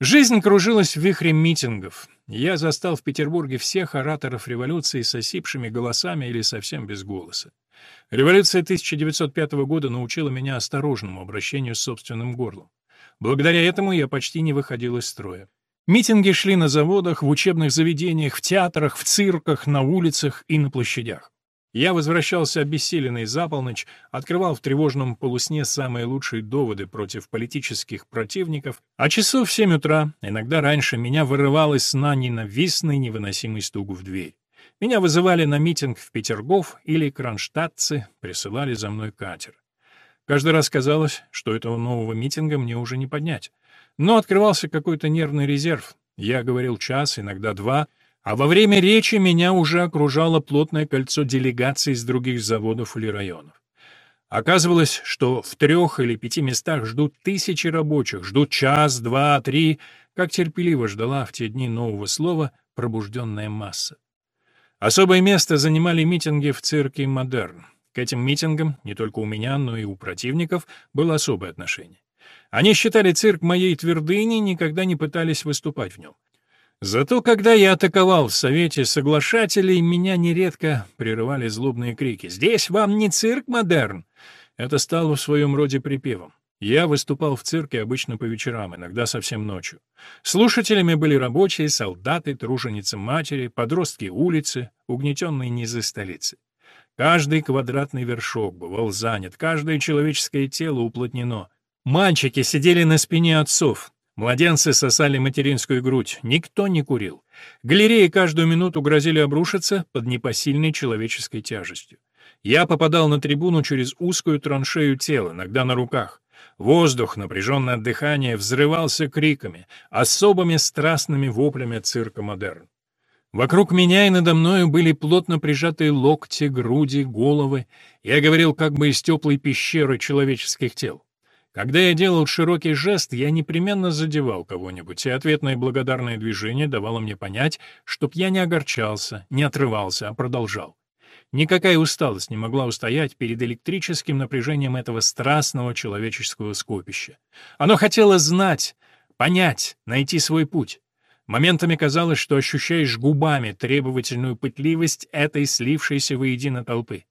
Жизнь кружилась в вихре митингов. Я застал в Петербурге всех ораторов революции с осипшими голосами или совсем без голоса. Революция 1905 года научила меня осторожному обращению с собственным горлом. Благодаря этому я почти не выходил из строя. Митинги шли на заводах, в учебных заведениях, в театрах, в цирках, на улицах и на площадях. Я возвращался обессиленный за полночь, открывал в тревожном полусне самые лучшие доводы против политических противников, а часов в семь утра, иногда раньше, меня вырывал из сна ненавистный невыносимый стук в дверь. Меня вызывали на митинг в Петергоф или кронштадтцы присылали за мной катер. Каждый раз казалось, что этого нового митинга мне уже не поднять. Но открывался какой-то нервный резерв. Я говорил час, иногда два — а во время речи меня уже окружало плотное кольцо делегаций из других заводов или районов. Оказывалось, что в трех или пяти местах ждут тысячи рабочих, ждут час, два, три, как терпеливо ждала в те дни нового слова пробужденная масса. Особое место занимали митинги в цирке «Модерн». К этим митингам, не только у меня, но и у противников, было особое отношение. Они считали цирк моей твердыней, никогда не пытались выступать в нем. Зато когда я атаковал в Совете соглашателей, меня нередко прерывали злобные крики «Здесь вам не цирк модерн!» Это стало в своем роде припевом. Я выступал в цирке обычно по вечерам, иногда совсем ночью. Слушателями были рабочие, солдаты, труженицы матери, подростки улицы, угнетенные низы столицы. Каждый квадратный вершок бывал занят, каждое человеческое тело уплотнено. Мальчики сидели на спине отцов, Младенцы сосали материнскую грудь, никто не курил. Галереи каждую минуту грозили обрушиться под непосильной человеческой тяжестью. Я попадал на трибуну через узкую траншею тела, иногда на руках. Воздух, напряженное от дыхания, взрывался криками, особыми страстными воплями цирка «Модерн». Вокруг меня и надо мною были плотно прижатые локти, груди, головы. Я говорил как бы из теплой пещеры человеческих тел. Когда я делал широкий жест, я непременно задевал кого-нибудь, и ответное благодарное движение давало мне понять, чтоб я не огорчался, не отрывался, а продолжал. Никакая усталость не могла устоять перед электрическим напряжением этого страстного человеческого скопища. Оно хотело знать, понять, найти свой путь. Моментами казалось, что ощущаешь губами требовательную пытливость этой слившейся воедино толпы.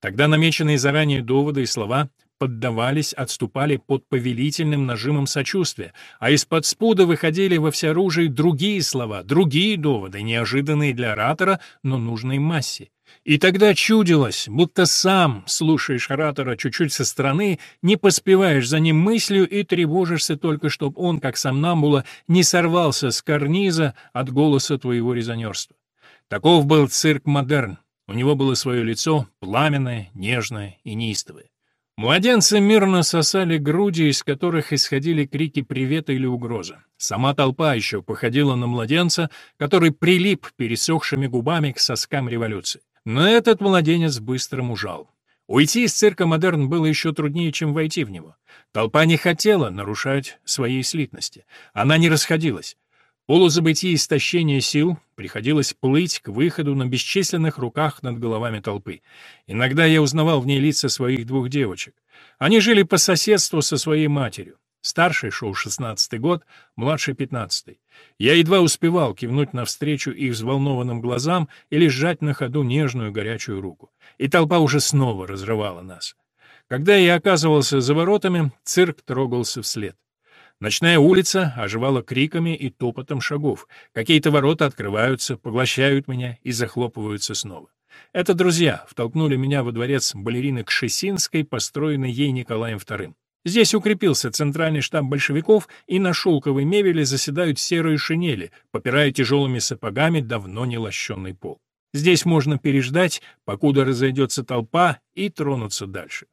Тогда намеченные заранее доводы и слова поддавались, отступали под повелительным нажимом сочувствия, а из-под спуда выходили во всеоружие другие слова, другие доводы, неожиданные для оратора, но нужной массе. И тогда чудилось, будто сам слушаешь оратора чуть-чуть со стороны, не поспеваешь за ним мыслью и тревожишься только, чтобы он, как сам Намбула, не сорвался с карниза от голоса твоего резонерства. Таков был цирк «Модерн». У него было свое лицо, пламенное, нежное и неистовое. Младенцы мирно сосали груди, из которых исходили крики привета или угрозы. Сама толпа еще походила на младенца, который прилип пересохшими губами к соскам революции. Но этот младенец быстро мужал. Уйти из цирка «Модерн» было еще труднее, чем войти в него. Толпа не хотела нарушать своей слитности. Она не расходилась полузабытии истощения сил приходилось плыть к выходу на бесчисленных руках над головами толпы. Иногда я узнавал в ней лица своих двух девочек. Они жили по соседству со своей матерью. Старший шел шестнадцатый год, младший — пятнадцатый. Я едва успевал кивнуть навстречу их взволнованным глазам или сжать на ходу нежную горячую руку. И толпа уже снова разрывала нас. Когда я оказывался за воротами, цирк трогался вслед. Ночная улица оживала криками и топотом шагов. Какие-то ворота открываются, поглощают меня и захлопываются снова. Это друзья втолкнули меня во дворец балерины Кшесинской, построенный ей Николаем II. Здесь укрепился центральный штаб большевиков, и на шелковой мебели заседают серые шинели, попирая тяжелыми сапогами давно не лощенный пол. Здесь можно переждать, покуда разойдется толпа, и тронуться дальше.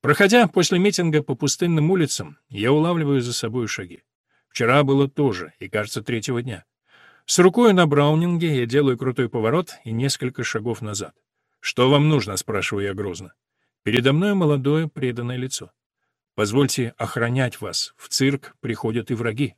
Проходя после митинга по пустынным улицам, я улавливаю за собой шаги. Вчера было тоже, и, кажется, третьего дня. С рукой на браунинге я делаю крутой поворот и несколько шагов назад. «Что вам нужно?» — спрашиваю я грозно. Передо мной молодое преданное лицо. «Позвольте охранять вас. В цирк приходят и враги».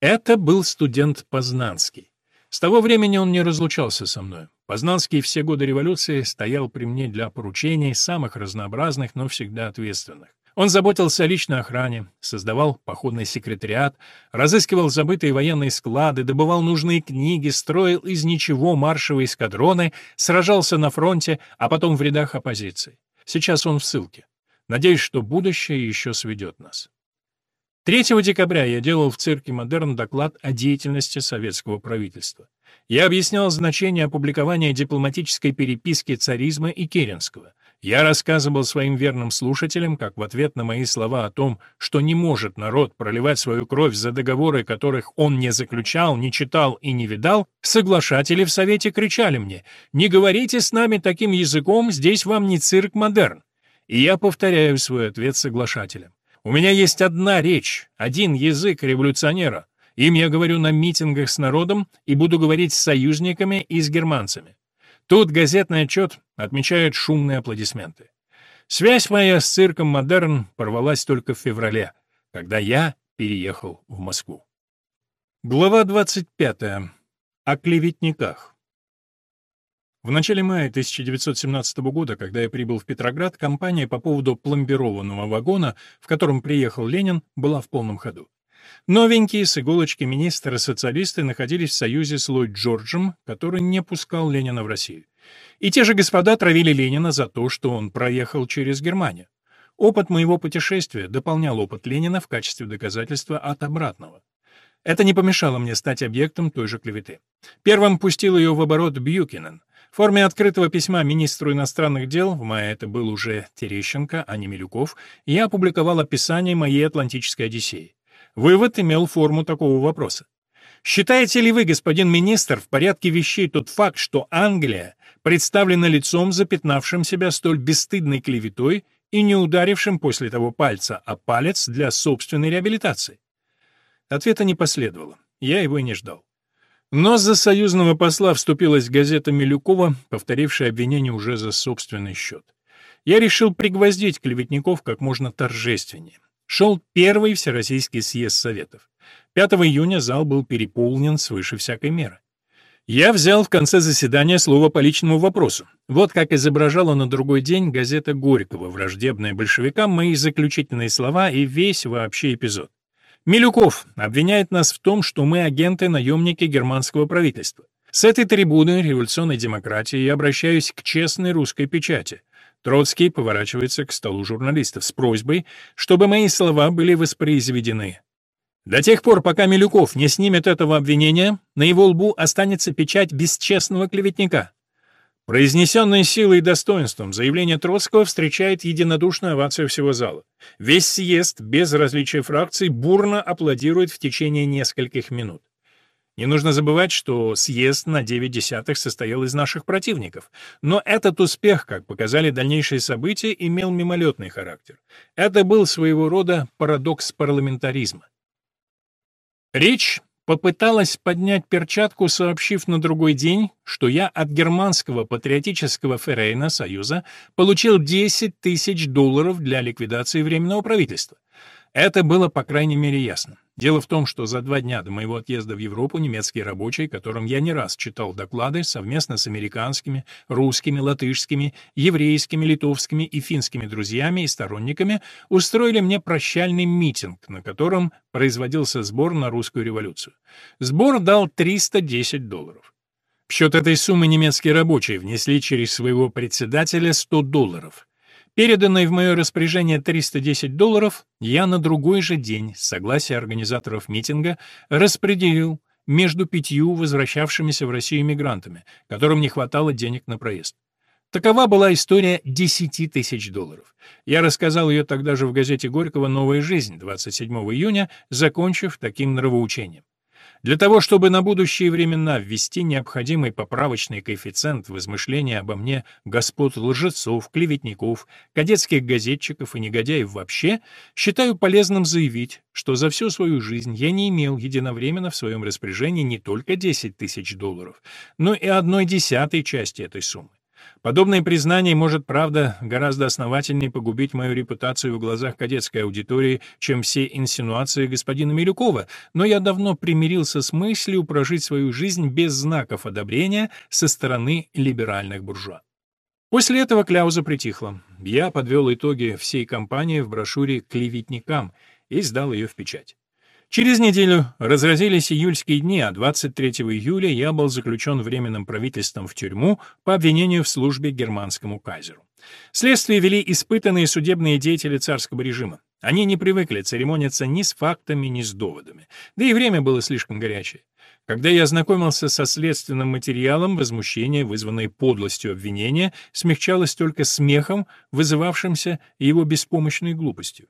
Это был студент Познанский. С того времени он не разлучался со мной. Познанский все годы революции стоял при мне для поручений самых разнообразных, но всегда ответственных. Он заботился о личной охране, создавал походный секретариат, разыскивал забытые военные склады, добывал нужные книги, строил из ничего маршевые эскадроны, сражался на фронте, а потом в рядах оппозиции. Сейчас он в ссылке. Надеюсь, что будущее еще сведет нас. 3 декабря я делал в цирке «Модерн» доклад о деятельности советского правительства. Я объяснял значение опубликования дипломатической переписки царизма и Керенского. Я рассказывал своим верным слушателям, как в ответ на мои слова о том, что не может народ проливать свою кровь за договоры, которых он не заключал, не читал и не видал, соглашатели в Совете кричали мне «Не говорите с нами таким языком, здесь вам не цирк модерн». И я повторяю свой ответ соглашателям. У меня есть одна речь, один язык революционера. Им я говорю на митингах с народом и буду говорить с союзниками и с германцами. Тут газетный отчет отмечает шумные аплодисменты. Связь моя с цирком «Модерн» порвалась только в феврале, когда я переехал в Москву. Глава 25. О клеветниках. В начале мая 1917 года, когда я прибыл в Петроград, кампания по поводу пломбированного вагона, в котором приехал Ленин, была в полном ходу. Новенькие с иголочки министры-социалисты находились в союзе с Ллойд Джорджем, который не пускал Ленина в Россию. И те же господа травили Ленина за то, что он проехал через Германию. Опыт моего путешествия дополнял опыт Ленина в качестве доказательства от обратного. Это не помешало мне стать объектом той же клеветы. Первым пустил ее в оборот Бьюкинен. В форме открытого письма министру иностранных дел, в мае это был уже Терещенко, а не Милюков, я опубликовал описание моей Атлантической Одиссеи. Вывод имел форму такого вопроса. Считаете ли вы, господин министр, в порядке вещей тот факт, что Англия представлена лицом, запятнавшим себя столь бесстыдной клеветой и не ударившим после того пальца о палец для собственной реабилитации? Ответа не последовало. Я его и не ждал. Но за союзного посла вступилась газета Милюкова, повторившая обвинение уже за собственный счет. Я решил пригвоздить клеветников как можно торжественнее шел первый Всероссийский съезд Советов. 5 июня зал был переполнен свыше всякой меры. Я взял в конце заседания слово по личному вопросу. Вот как изображала на другой день газета Горького, враждебная большевикам, мои заключительные слова и весь вообще эпизод. Милюков обвиняет нас в том, что мы агенты-наемники германского правительства. С этой трибуны революционной демократии я обращаюсь к честной русской печати. Троцкий поворачивается к столу журналистов с просьбой, чтобы мои слова были воспроизведены. До тех пор, пока Милюков не снимет этого обвинения, на его лбу останется печать бесчестного клеветника. Произнесенное силой и достоинством заявление Троцкого встречает единодушную овацию всего зала. Весь съезд, без различия фракций, бурно аплодирует в течение нескольких минут. Не нужно забывать, что съезд на 9 десятых состоял из наших противников. Но этот успех, как показали дальнейшие события, имел мимолетный характер. Это был своего рода парадокс парламентаризма. Речь попыталась поднять перчатку, сообщив на другой день, что я от германского патриотического Феррейна Союза получил 10 тысяч долларов для ликвидации Временного правительства. Это было, по крайней мере, ясно. Дело в том, что за два дня до моего отъезда в Европу немецкие рабочие, которым я не раз читал доклады, совместно с американскими, русскими, латышскими, еврейскими, литовскими и финскими друзьями и сторонниками, устроили мне прощальный митинг, на котором производился сбор на русскую революцию. Сбор дал 310 долларов. В счет этой суммы немецкие рабочие внесли через своего председателя 100 долларов. Переданные в мое распоряжение 310 долларов я на другой же день, с согласия организаторов митинга, распределил между пятью возвращавшимися в Россию мигрантами, которым не хватало денег на проезд. Такова была история 10 тысяч долларов. Я рассказал ее тогда же в газете Горького «Новая жизнь» 27 июня, закончив таким нравоучением. Для того, чтобы на будущие времена ввести необходимый поправочный коэффициент в измышления обо мне господ лжецов, клеветников, кадетских газетчиков и негодяев вообще, считаю полезным заявить, что за всю свою жизнь я не имел единовременно в своем распоряжении не только 10 тысяч долларов, но и одной десятой части этой суммы. Подобное признание может, правда, гораздо основательнее погубить мою репутацию в глазах кадетской аудитории, чем все инсинуации господина Милюкова, но я давно примирился с мыслью прожить свою жизнь без знаков одобрения со стороны либеральных буржуа. После этого кляуза притихла. я подвел итоги всей кампании в брошюре «Клеветникам» и сдал ее в печать. Через неделю разразились июльские дни, а 23 июля я был заключен временным правительством в тюрьму по обвинению в службе германскому кайзеру. Следствие вели испытанные судебные деятели царского режима. Они не привыкли церемониться ни с фактами, ни с доводами. Да и время было слишком горячее. Когда я ознакомился со следственным материалом, возмущение, вызванное подлостью обвинения, смягчалось только смехом, вызывавшимся его беспомощной глупостью.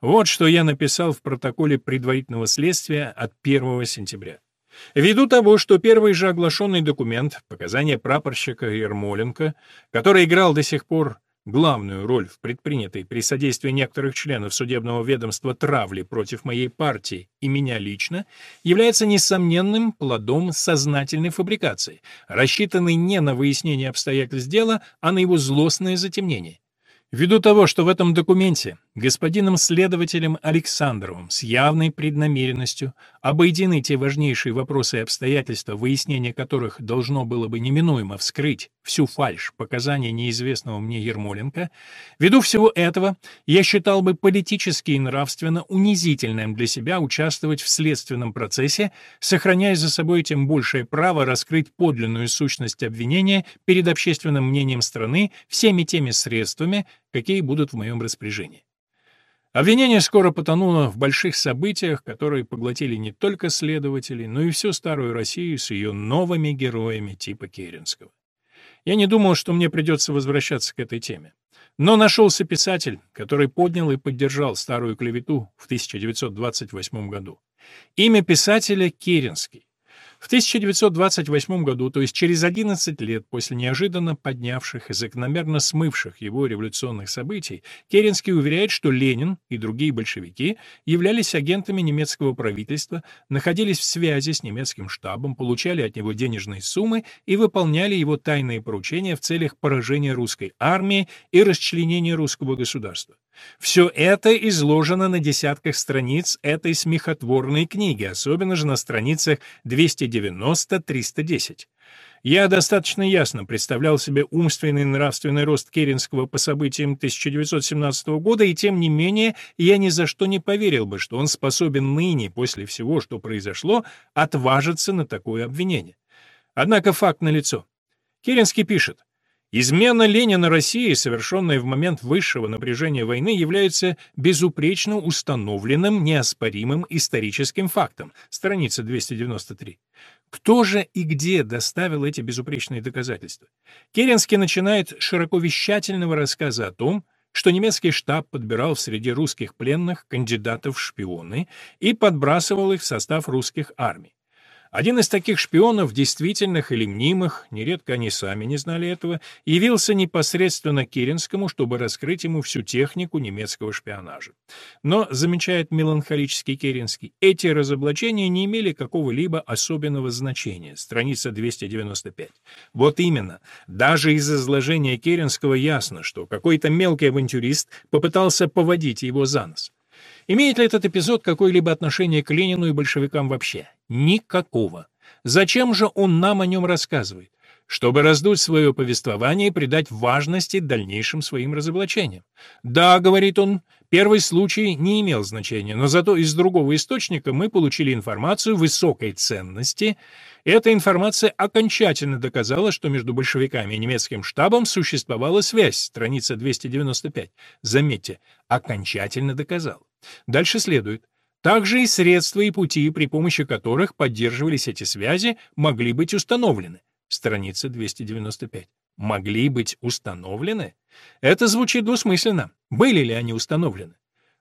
Вот что я написал в протоколе предварительного следствия от 1 сентября. Ввиду того, что первый же оглашенный документ, показания прапорщика Ермоленко, который играл до сих пор главную роль в предпринятой при содействии некоторых членов судебного ведомства травли против моей партии и меня лично, является несомненным плодом сознательной фабрикации, рассчитанной не на выяснение обстоятельств дела, а на его злостное затемнение. Ввиду того, что в этом документе господином следователем Александровым с явной преднамеренностью обойдены те важнейшие вопросы и обстоятельства, выяснение которых должно было бы неминуемо вскрыть всю фальшь показаний неизвестного мне Ермоленко, ввиду всего этого я считал бы политически и нравственно унизительным для себя участвовать в следственном процессе, сохраняя за собой тем большее право раскрыть подлинную сущность обвинения перед общественным мнением страны всеми теми средствами, какие будут в моем распоряжении. Обвинение скоро потонуло в больших событиях, которые поглотили не только следователей, но и всю старую Россию с ее новыми героями типа Керенского. Я не думал, что мне придется возвращаться к этой теме. Но нашелся писатель, который поднял и поддержал старую клевету в 1928 году. Имя писателя Керенский. В 1928 году, то есть через 11 лет после неожиданно поднявших и закономерно смывших его революционных событий, Керенский уверяет, что Ленин и другие большевики являлись агентами немецкого правительства, находились в связи с немецким штабом, получали от него денежные суммы и выполняли его тайные поручения в целях поражения русской армии и расчленения русского государства. Все это изложено на десятках страниц этой смехотворной книги, особенно же на страницах 290-310. Я достаточно ясно представлял себе умственный и нравственный рост Керенского по событиям 1917 года, и тем не менее я ни за что не поверил бы, что он способен ныне, после всего, что произошло, отважиться на такое обвинение. Однако факт налицо. Керенский пишет, Измена Ленина России, совершенная в момент высшего напряжения войны, является безупречно установленным, неоспоримым историческим фактом. Страница 293. Кто же и где доставил эти безупречные доказательства? Керенский начинает широковещательного рассказа о том, что немецкий штаб подбирал среди русских пленных кандидатов в шпионы и подбрасывал их в состав русских армий. Один из таких шпионов, действительных или мнимых, нередко они сами не знали этого, явился непосредственно Керенскому, чтобы раскрыть ему всю технику немецкого шпионажа. Но, замечает меланхолический Керенский, эти разоблачения не имели какого-либо особенного значения. Страница 295. Вот именно. Даже из изложения Керенского ясно, что какой-то мелкий авантюрист попытался поводить его за нос. Имеет ли этот эпизод какое-либо отношение к Ленину и большевикам вообще? Никакого. Зачем же он нам о нем рассказывает? Чтобы раздуть свое повествование и придать важности дальнейшим своим разоблачениям. Да, говорит он, первый случай не имел значения, но зато из другого источника мы получили информацию высокой ценности. Эта информация окончательно доказала, что между большевиками и немецким штабом существовала связь, страница 295. Заметьте, окончательно доказал. Дальше следует. Также и средства и пути, при помощи которых поддерживались эти связи, могли быть установлены. Страница 295. Могли быть установлены? Это звучит двусмысленно. Были ли они установлены?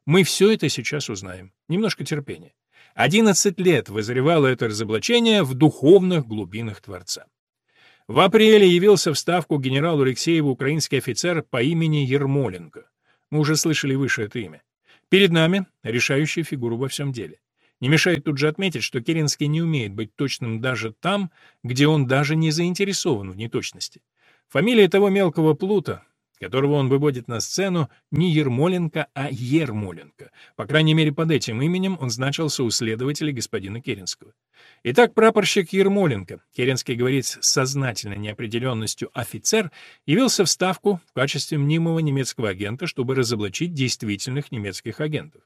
Мы все это сейчас узнаем. Немножко терпения. 11 лет вызревало это разоблачение в духовных глубинах Творца. В апреле явился в Ставку генералу Алексееву украинский офицер по имени Ермоленко. Мы уже слышали выше это имя. Перед нами решающая фигура во всем деле. Не мешает тут же отметить, что Керенский не умеет быть точным даже там, где он даже не заинтересован в неточности. Фамилия того мелкого плута, которого он выводит на сцену, не Ермоленко, а Ермоленко. По крайней мере, под этим именем он значился у следователя господина Керенского. Итак, прапорщик Ермоленко, Керенский говорит с сознательной неопределенностью офицер, явился в Ставку в качестве мнимого немецкого агента, чтобы разоблачить действительных немецких агентов.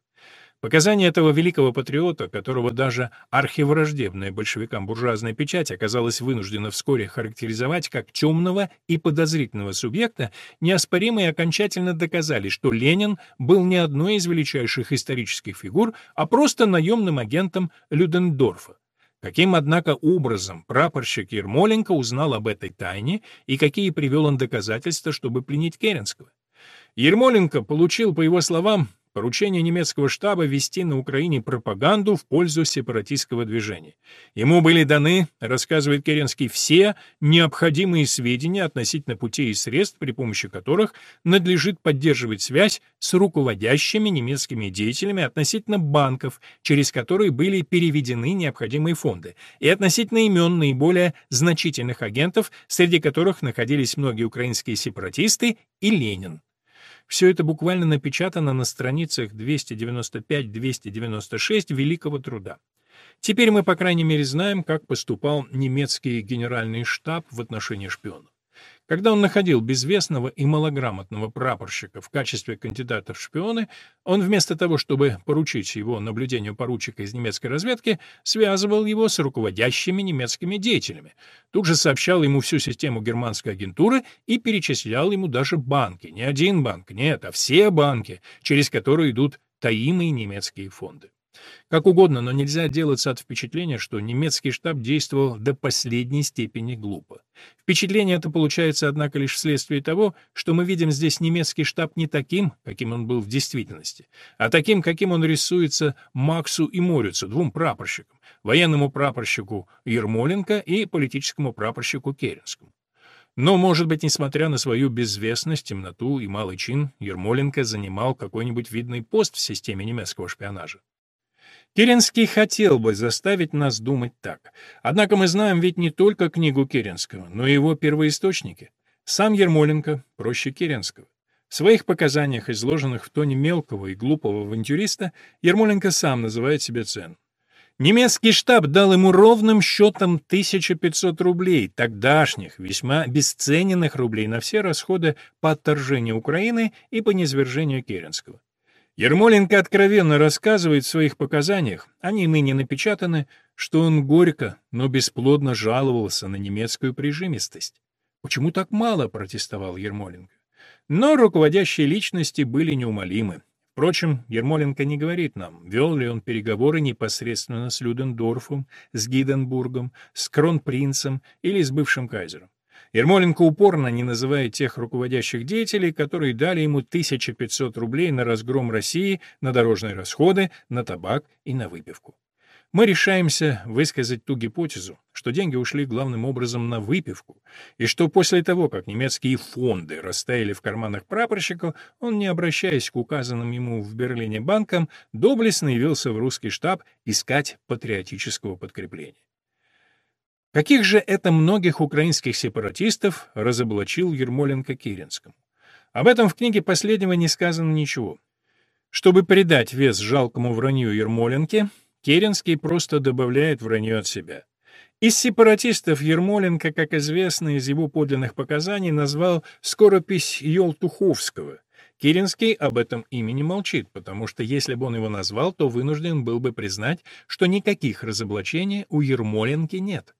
Показания этого великого патриота, которого даже архивраждебная большевикам буржуазная печать оказалась вынуждена вскоре характеризовать как темного и подозрительного субъекта, неоспоримо и окончательно доказали, что Ленин был не одной из величайших исторических фигур, а просто наемным агентом Людендорфа. Каким, однако, образом прапорщик Ермоленко узнал об этой тайне и какие привел он доказательства, чтобы пленить Керенского? Ермоленко получил, по его словам, поручение немецкого штаба вести на Украине пропаганду в пользу сепаратистского движения. Ему были даны, рассказывает Керенский, все необходимые сведения относительно путей и средств, при помощи которых надлежит поддерживать связь с руководящими немецкими деятелями относительно банков, через которые были переведены необходимые фонды, и относительно имен наиболее значительных агентов, среди которых находились многие украинские сепаратисты и Ленин. Все это буквально напечатано на страницах 295-296 Великого труда. Теперь мы, по крайней мере, знаем, как поступал немецкий генеральный штаб в отношении шпионов. Когда он находил безвестного и малограмотного прапорщика в качестве кандидата в шпионы, он вместо того, чтобы поручить его наблюдению поручика из немецкой разведки, связывал его с руководящими немецкими деятелями. Тут же сообщал ему всю систему германской агентуры и перечислял ему даже банки. Не один банк, нет, а все банки, через которые идут таимые немецкие фонды. Как угодно, но нельзя делаться от впечатления, что немецкий штаб действовал до последней степени глупо. Впечатление это получается, однако, лишь вследствие того, что мы видим здесь немецкий штаб не таким, каким он был в действительности, а таким, каким он рисуется Максу и Морицу, двум прапорщикам, военному прапорщику Ермоленко и политическому прапорщику Керенскому. Но, может быть, несмотря на свою безвестность, темноту и малый чин, Ермоленко занимал какой-нибудь видный пост в системе немецкого шпионажа. Керенский хотел бы заставить нас думать так. Однако мы знаем ведь не только книгу Керенского, но и его первоисточники. Сам Ермоленко проще Керенского. В своих показаниях, изложенных в тоне мелкого и глупого авантюриста, Ермоленко сам называет себе цену. Немецкий штаб дал ему ровным счетом 1500 рублей, тогдашних, весьма бесцененных рублей на все расходы по отторжению Украины и по низвержению Керенского. Ермоленко откровенно рассказывает в своих показаниях, они ныне напечатаны, что он горько, но бесплодно жаловался на немецкую прижимистость. Почему так мало, протестовал Ермоленко. Но руководящие личности были неумолимы. Впрочем, Ермоленко не говорит нам, вел ли он переговоры непосредственно с Людендорфом, с Гиденбургом, с Кронпринцем или с бывшим кайзером. Ермоленко упорно не называет тех руководящих деятелей, которые дали ему 1500 рублей на разгром России, на дорожные расходы, на табак и на выпивку. Мы решаемся высказать ту гипотезу, что деньги ушли главным образом на выпивку, и что после того, как немецкие фонды растаяли в карманах прапорщиков, он, не обращаясь к указанным ему в Берлине банкам, доблестно явился в русский штаб искать патриотического подкрепления. Каких же это многих украинских сепаратистов разоблачил Ермоленко Керенскому? Об этом в книге последнего не сказано ничего. Чтобы придать вес жалкому вранью Ермоленке, Керенский просто добавляет вранье от себя. Из сепаратистов Ермоленко, как известно из его подлинных показаний, назвал скоропись Йолтуховского. Керенский об этом имени молчит, потому что если бы он его назвал, то вынужден был бы признать, что никаких разоблачений у Ермоленки нет.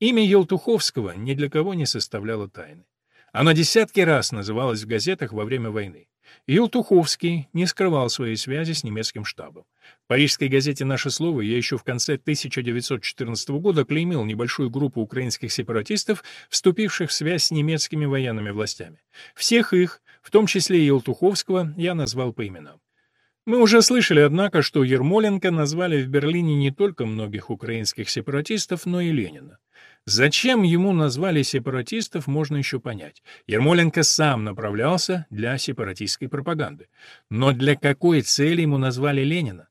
Имя Елтуховского ни для кого не составляло тайны. Оно десятки раз называлось в газетах во время войны. Елтуховский не скрывал своей связи с немецким штабом. В парижской газете «Наше слово» я еще в конце 1914 года клеймил небольшую группу украинских сепаратистов, вступивших в связь с немецкими военными властями. Всех их, в том числе и Елтуховского, я назвал по именам. Мы уже слышали, однако, что Ермоленко назвали в Берлине не только многих украинских сепаратистов, но и Ленина. Зачем ему назвали сепаратистов, можно еще понять. Ермоленко сам направлялся для сепаратистской пропаганды. Но для какой цели ему назвали Ленина?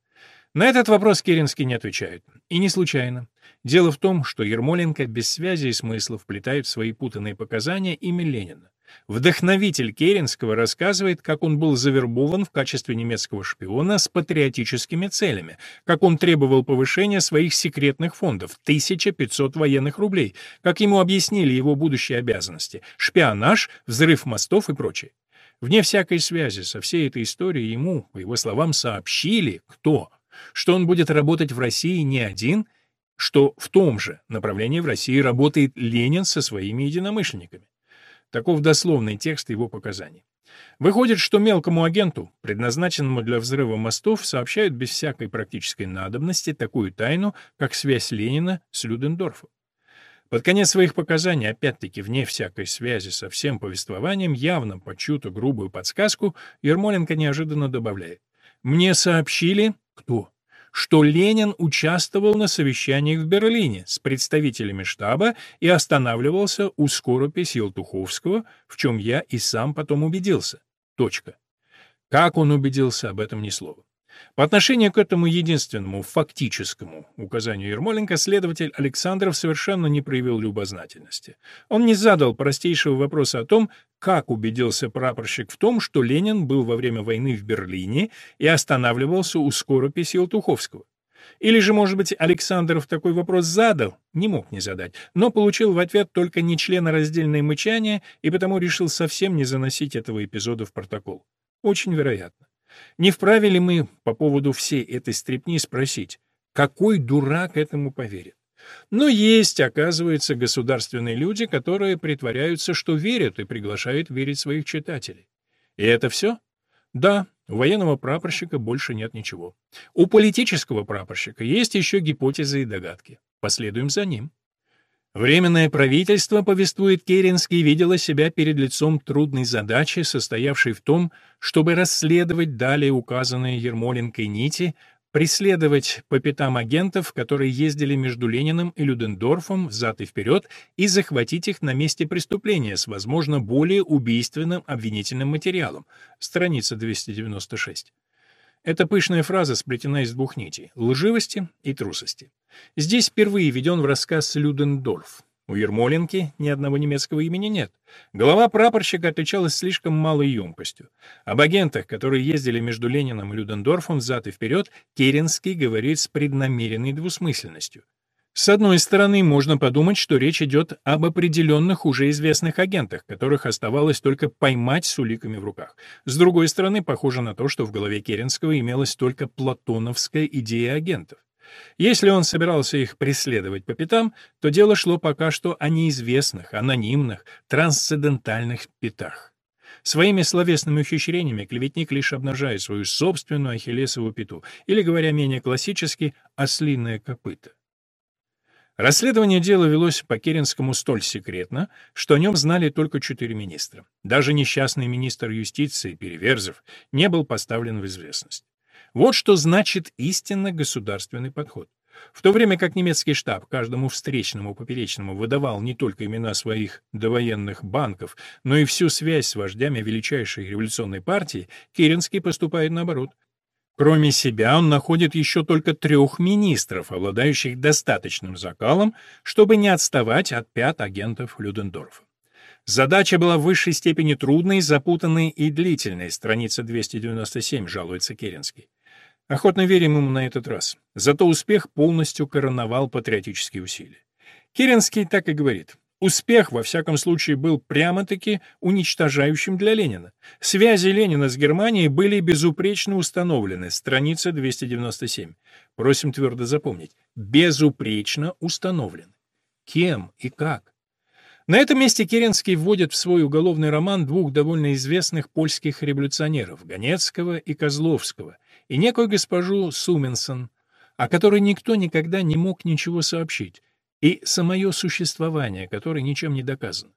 На этот вопрос Керенский не отвечает. И не случайно. Дело в том, что Ермоленко без связи и смысла вплетает в свои путанные показания имя Ленина. Вдохновитель Керенского рассказывает, как он был завербован в качестве немецкого шпиона с патриотическими целями, как он требовал повышения своих секретных фондов, 1500 военных рублей, как ему объяснили его будущие обязанности, шпионаж, взрыв мостов и прочее. Вне всякой связи со всей этой историей ему, по его словам, сообщили, кто, что он будет работать в России не один, что в том же направлении в России работает Ленин со своими единомышленниками. Таков дословный текст его показаний. Выходит, что мелкому агенту, предназначенному для взрыва мостов, сообщают без всякой практической надобности такую тайну, как связь Ленина с Людендорфом. Под конец своих показаний, опять-таки вне всякой связи со всем повествованием, явно по чью-то грубую подсказку, Ермоленко неожиданно добавляет. «Мне сообщили...» «Кто?» Что Ленин участвовал на совещаниях в Берлине с представителями штаба и останавливался у скорописи Елтуховского, в чем я и сам потом убедился. Точка. Как он убедился, об этом ни слова. По отношению к этому единственному фактическому указанию Ермоленко следователь Александров совершенно не проявил любознательности. Он не задал простейшего вопроса о том, как убедился прапорщик в том, что Ленин был во время войны в Берлине и останавливался у скорописи Елтуховского. Или же, может быть, Александров такой вопрос задал, не мог не задать, но получил в ответ только нечленораздельное мычание и потому решил совсем не заносить этого эпизода в протокол. Очень вероятно. Не вправе ли мы по поводу всей этой стрепни спросить, какой дурак этому поверит? Но есть, оказывается, государственные люди, которые притворяются, что верят и приглашают верить своих читателей. И это все? Да, у военного прапорщика больше нет ничего. У политического прапорщика есть еще гипотезы и догадки. Последуем за ним. Временное правительство, повествует Керенский, видело себя перед лицом трудной задачи, состоявшей в том, чтобы расследовать далее указанные Ермоленкой нити, преследовать по пятам агентов, которые ездили между Лениным и Людендорфом взад и вперед, и захватить их на месте преступления с, возможно, более убийственным обвинительным материалом. Страница 296. Эта пышная фраза сплетена из двух нитей — лживости и трусости. Здесь впервые введен в рассказ Людендорф. У Ермоленки ни одного немецкого имени нет. Голова прапорщика отличалась слишком малой емкостью. Об агентах, которые ездили между Лениным и Людендорфом взад и вперед, Керенский говорит с преднамеренной двусмысленностью. С одной стороны, можно подумать, что речь идет об определенных уже известных агентах, которых оставалось только поймать с уликами в руках. С другой стороны, похоже на то, что в голове Керенского имелась только платоновская идея агентов. Если он собирался их преследовать по пятам, то дело шло пока что о неизвестных, анонимных, трансцендентальных пятах. Своими словесными ухищрениями клеветник лишь обнажает свою собственную ахиллесову пяту, или, говоря менее классически, ослиное копыто. Расследование дела велось по Керенскому столь секретно, что о нем знали только четыре министра. Даже несчастный министр юстиции Переверзев не был поставлен в известность. Вот что значит истинно государственный подход. В то время как немецкий штаб каждому встречному поперечному выдавал не только имена своих довоенных банков, но и всю связь с вождями величайшей революционной партии, Керенский поступает наоборот. Кроме себя он находит еще только трех министров, обладающих достаточным закалом, чтобы не отставать от пят агентов Людендорфа. Задача была в высшей степени трудной, запутанной и длительной, страница 297, жалуется Керенский. Охотно верим ему на этот раз. Зато успех полностью короновал патриотические усилия. Керенский так и говорит. Успех, во всяком случае, был прямо-таки уничтожающим для Ленина. Связи Ленина с Германией были безупречно установлены. Страница 297. Просим твердо запомнить. Безупречно установлены. Кем и как? На этом месте Керенский вводит в свой уголовный роман двух довольно известных польских революционеров, Ганецкого и Козловского, и некую госпожу Суменсон, о которой никто никогда не мог ничего сообщить, и самое существование, которое ничем не доказано.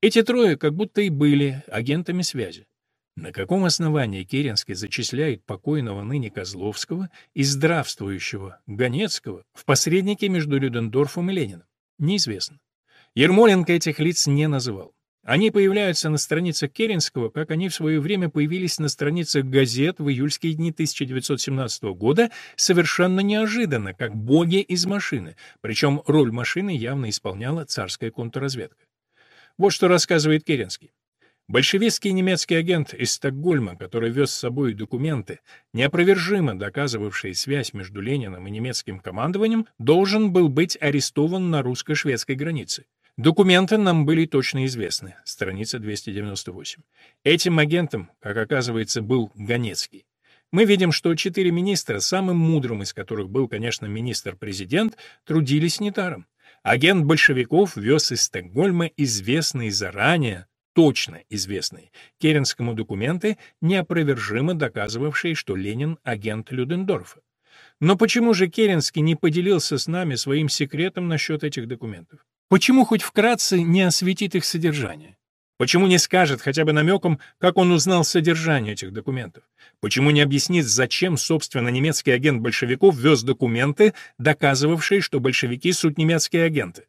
Эти трое как будто и были агентами связи. На каком основании Керенский зачисляет покойного ныне Козловского и здравствующего Ганецкого в посреднике между Людендорфом и Лениным? Неизвестно. Ермоленко этих лиц не называл. Они появляются на страницах Керенского, как они в свое время появились на страницах газет в июльские дни 1917 года совершенно неожиданно, как боги из машины, причем роль машины явно исполняла царская контрразведка. Вот что рассказывает Керенский. Большевистский немецкий агент из Стокгольма, который вез с собой документы, неопровержимо доказывавшие связь между Лениным и немецким командованием, должен был быть арестован на русско-шведской границе. Документы нам были точно известны. Страница 298. Этим агентом, как оказывается, был Ганецкий. Мы видим, что четыре министра, самым мудрым из которых был, конечно, министр-президент, трудились нетаром. Агент большевиков вез из Стокгольма известные заранее точно известные Керенскому документы, неопровержимо доказывавшие, что Ленин — агент Людендорфа. Но почему же Керенский не поделился с нами своим секретом насчет этих документов? Почему хоть вкратце не осветит их содержание? Почему не скажет хотя бы намеком, как он узнал содержание этих документов? Почему не объяснит, зачем, собственно, немецкий агент большевиков вез документы, доказывавшие, что большевики — суть немецкие агенты?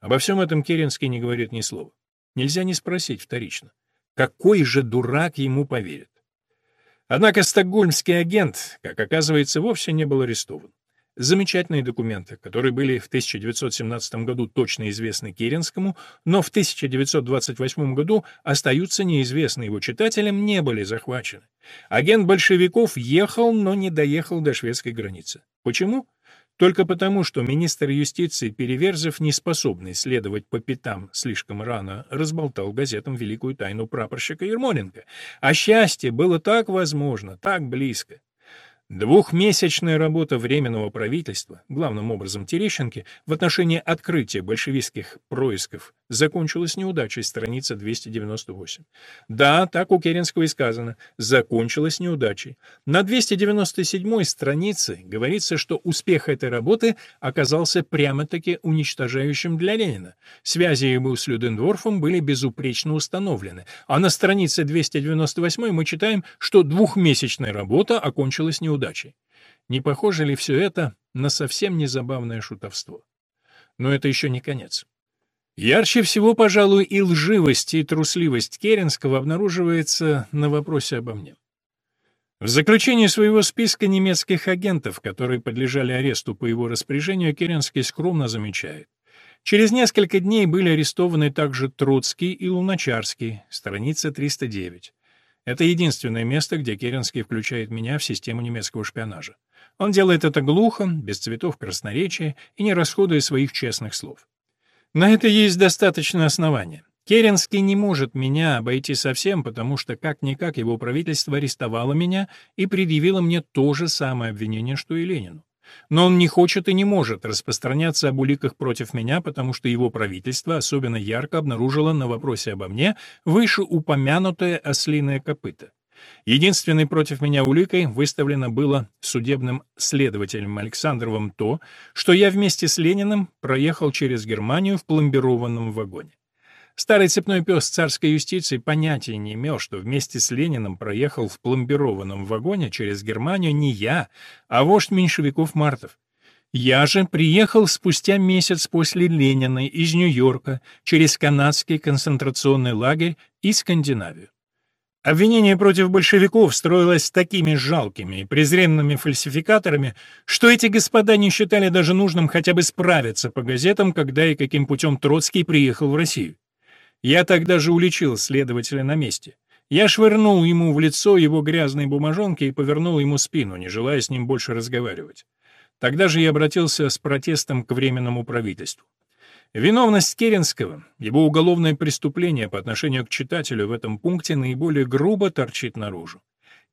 Обо всем этом Керенский не говорит ни слова. Нельзя не спросить вторично. Какой же дурак ему поверит? Однако стокгольмский агент, как оказывается, вовсе не был арестован. Замечательные документы, которые были в 1917 году точно известны Керенскому, но в 1928 году остаются неизвестны его читателям, не были захвачены. Агент большевиков ехал, но не доехал до шведской границы. Почему? Только потому, что министр юстиции Переверзев, не способный следовать по пятам слишком рано, разболтал газетам великую тайну прапорщика Ермоленко. А счастье было так возможно, так близко. Двухмесячная работа Временного правительства, главным образом Терещенки, в отношении открытия большевистских происков закончилась неудачей, страница 298. Да, так у Керенского и сказано, закончилась неудачей. На 297 странице говорится, что успех этой работы оказался прямо-таки уничтожающим для Ленина. Связи его с Людендорфом были безупречно установлены, а на странице 298 мы читаем, что двухмесячная работа окончилась неудачей неудачей. Не похоже ли все это на совсем незабавное шутовство? Но это еще не конец. Ярче всего, пожалуй, и лживость, и трусливость Керенского обнаруживается на вопросе обо мне. В заключении своего списка немецких агентов, которые подлежали аресту по его распоряжению, Керенский скромно замечает. Через несколько дней были арестованы также Троцкий и Луначарский, страница 309. Это единственное место, где Керенский включает меня в систему немецкого шпионажа. Он делает это глухо, без цветов красноречия и не расходуя своих честных слов. На это есть достаточное основание. Керенский не может меня обойти совсем, потому что как-никак его правительство арестовало меня и предъявило мне то же самое обвинение, что и Ленину. Но он не хочет и не может распространяться об уликах против меня, потому что его правительство особенно ярко обнаружило на вопросе обо мне вышеупомянутое ослиное копыто. Единственной против меня уликой выставлено было судебным следователем Александровым то, что я вместе с Лениным проехал через Германию в пломбированном вагоне. Старый цепной пес царской юстиции понятия не имел, что вместе с Лениным проехал в пломбированном вагоне через Германию не я, а вождь меньшевиков Мартов. Я же приехал спустя месяц после Ленина из Нью-Йорка через канадский концентрационный лагерь и Скандинавию. Обвинение против большевиков строилось такими жалкими и презренными фальсификаторами, что эти господа не считали даже нужным хотя бы справиться по газетам, когда и каким путем Троцкий приехал в Россию. Я тогда же уличил следователя на месте. Я швырнул ему в лицо его грязные бумажонки и повернул ему спину, не желая с ним больше разговаривать. Тогда же я обратился с протестом к Временному правительству. Виновность Керенского, его уголовное преступление по отношению к читателю в этом пункте наиболее грубо торчит наружу.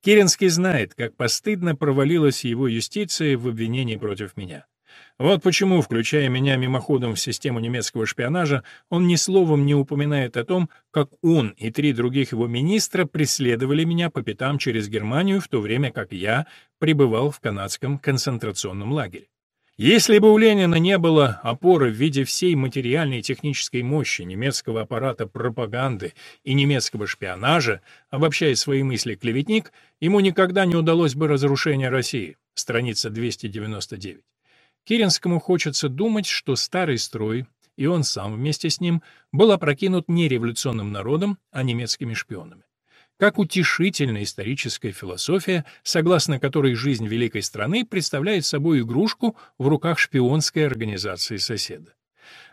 Керенский знает, как постыдно провалилась его юстиция в обвинении против меня. Вот почему, включая меня мимоходом в систему немецкого шпионажа, он ни словом не упоминает о том, как он и три других его министра преследовали меня по пятам через Германию, в то время как я пребывал в канадском концентрационном лагере. Если бы у Ленина не было опоры в виде всей материальной и технической мощи немецкого аппарата пропаганды и немецкого шпионажа, обобщая свои мысли клеветник, ему никогда не удалось бы разрушение России. Страница 299. Киринскому хочется думать, что старый строй, и он сам вместе с ним, был опрокинут не революционным народом, а немецкими шпионами. Как утешительная историческая философия, согласно которой жизнь великой страны представляет собой игрушку в руках шпионской организации соседа.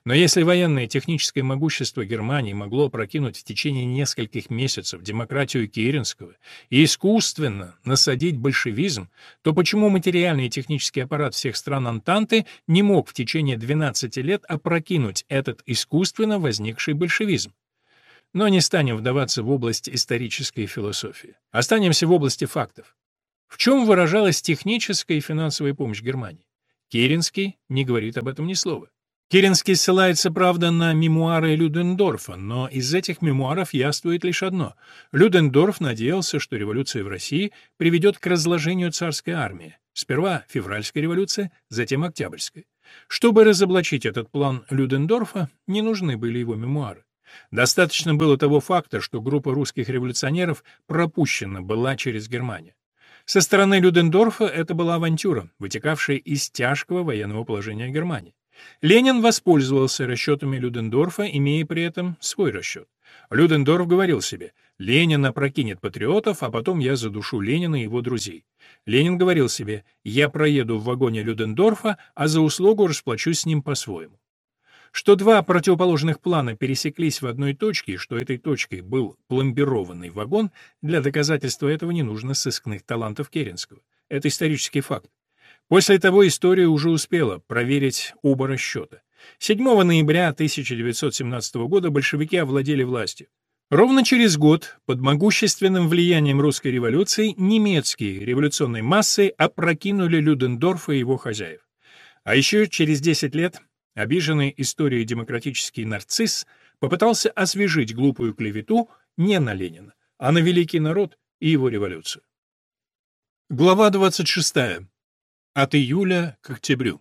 Но если военное и техническое могущество Германии могло прокинуть в течение нескольких месяцев демократию Керенского и искусственно насадить большевизм, то почему материальный и технический аппарат всех стран Антанты не мог в течение 12 лет опрокинуть этот искусственно возникший большевизм? Но не станем вдаваться в область исторической философии. Останемся в области фактов. В чем выражалась техническая и финансовая помощь Германии? Керенский не говорит об этом ни слова. Керенский ссылается, правда, на мемуары Людендорфа, но из этих мемуаров яствует лишь одно. Людендорф надеялся, что революция в России приведет к разложению царской армии. Сперва февральская революция, затем октябрьская. Чтобы разоблачить этот план Людендорфа, не нужны были его мемуары. Достаточно было того факта, что группа русских революционеров пропущена была через Германию. Со стороны Людендорфа это была авантюра, вытекавшая из тяжкого военного положения Германии. Ленин воспользовался расчетами Людендорфа, имея при этом свой расчет. Людендорф говорил себе, Ленин опрокинет патриотов, а потом я задушу Ленина и его друзей. Ленин говорил себе, я проеду в вагоне Людендорфа, а за услугу расплачусь с ним по-своему. Что два противоположных плана пересеклись в одной точке, и что этой точкой был пломбированный вагон, для доказательства этого не нужно сыскных талантов Керенского. Это исторический факт. После того история уже успела проверить оба расчета. 7 ноября 1917 года большевики овладели властью. Ровно через год, под могущественным влиянием русской революции, немецкие революционные массы опрокинули Людендорфа и его хозяев. А еще через 10 лет Обиженный историей демократический нарцисс попытался освежить глупую клевету не на Ленина, а на великий народ и его революцию. Глава 26. От июля к октябрю.